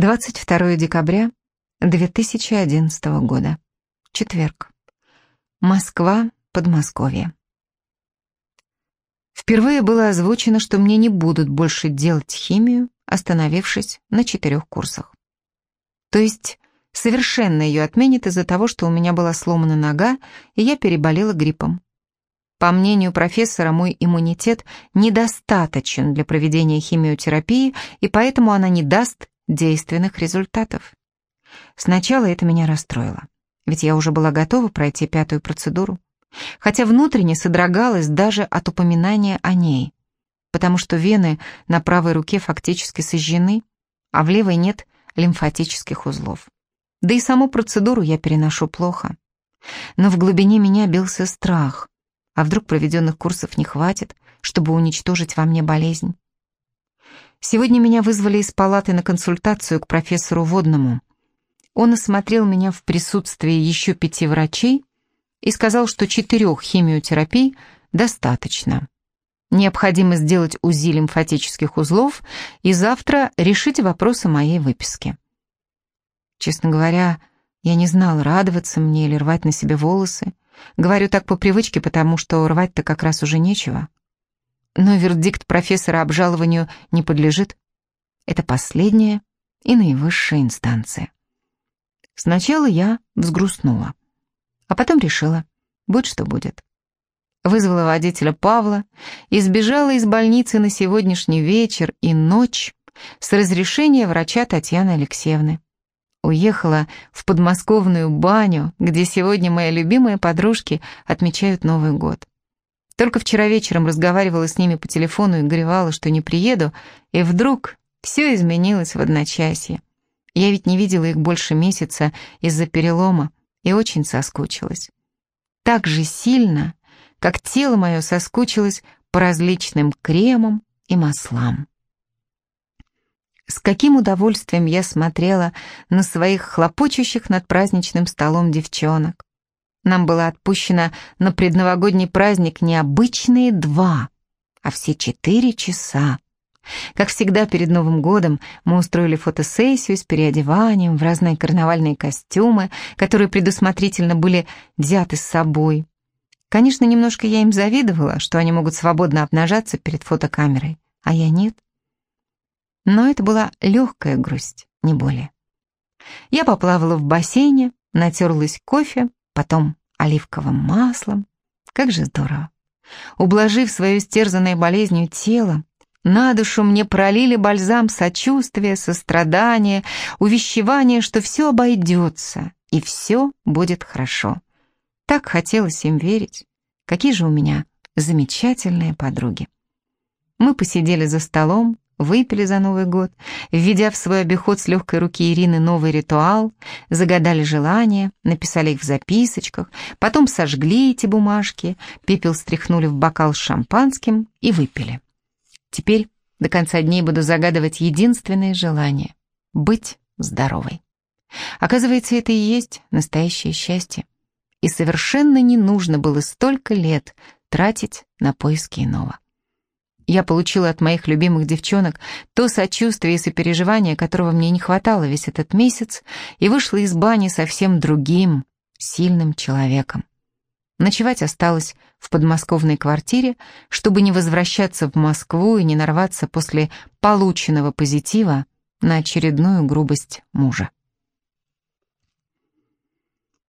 22 декабря 2011 года. Четверг. Москва, Подмосковье. Впервые было озвучено, что мне не будут больше делать химию, остановившись на четырех курсах. То есть совершенно ее отменят из-за того, что у меня была сломана нога, и я переболела гриппом. По мнению профессора, мой иммунитет недостаточен для проведения химиотерапии, и поэтому она не даст действенных результатов. Сначала это меня расстроило, ведь я уже была готова пройти пятую процедуру, хотя внутренне содрогалась даже от упоминания о ней, потому что вены на правой руке фактически сожжены, а в левой нет лимфатических узлов. Да и саму процедуру я переношу плохо. Но в глубине меня бился страх, а вдруг проведенных курсов не хватит, чтобы уничтожить во мне болезнь. Сегодня меня вызвали из палаты на консультацию к профессору Водному. Он осмотрел меня в присутствии еще пяти врачей и сказал, что четырех химиотерапий достаточно. Необходимо сделать УЗИ лимфатических узлов и завтра решить вопросы моей выписки. Честно говоря, я не знал, радоваться мне или рвать на себе волосы. Говорю так по привычке, потому что рвать-то как раз уже нечего. Но вердикт профессора обжалованию не подлежит. Это последняя и наивысшая инстанция. Сначала я взгрустнула, а потом решила, будь что будет. Вызвала водителя Павла и сбежала из больницы на сегодняшний вечер и ночь с разрешения врача Татьяны Алексеевны. Уехала в подмосковную баню, где сегодня мои любимые подружки отмечают Новый год. Только вчера вечером разговаривала с ними по телефону и горевала, что не приеду, и вдруг все изменилось в одночасье. Я ведь не видела их больше месяца из-за перелома и очень соскучилась. Так же сильно, как тело мое соскучилось по различным кремам и маслам. С каким удовольствием я смотрела на своих хлопочущих над праздничным столом девчонок. Нам было отпущено на предновогодний праздник не обычные два, а все четыре часа. Как всегда перед Новым годом мы устроили фотосессию с переодеванием в разные карнавальные костюмы, которые предусмотрительно были взяты с собой. Конечно, немножко я им завидовала, что они могут свободно обнажаться перед фотокамерой, а я нет. Но это была легкая грусть, не более. Я поплавала в бассейне, натерлась кофе, потом оливковым маслом. Как же здорово. Ублажив свое стерзанное болезнью тело, на душу мне пролили бальзам сочувствия, сострадания, увещевания, что все обойдется и все будет хорошо. Так хотелось им верить. Какие же у меня замечательные подруги. Мы посидели за столом, выпили за Новый год, введя в свой обиход с легкой руки Ирины новый ритуал, загадали желания, написали их в записочках, потом сожгли эти бумажки, пепел стряхнули в бокал с шампанским и выпили. Теперь до конца дней буду загадывать единственное желание — быть здоровой. Оказывается, это и есть настоящее счастье. И совершенно не нужно было столько лет тратить на поиски иного. Я получила от моих любимых девчонок то сочувствие и сопереживание, которого мне не хватало весь этот месяц, и вышла из бани совсем другим, сильным человеком. Ночевать осталось в подмосковной квартире, чтобы не возвращаться в Москву и не нарваться после полученного позитива на очередную грубость мужа.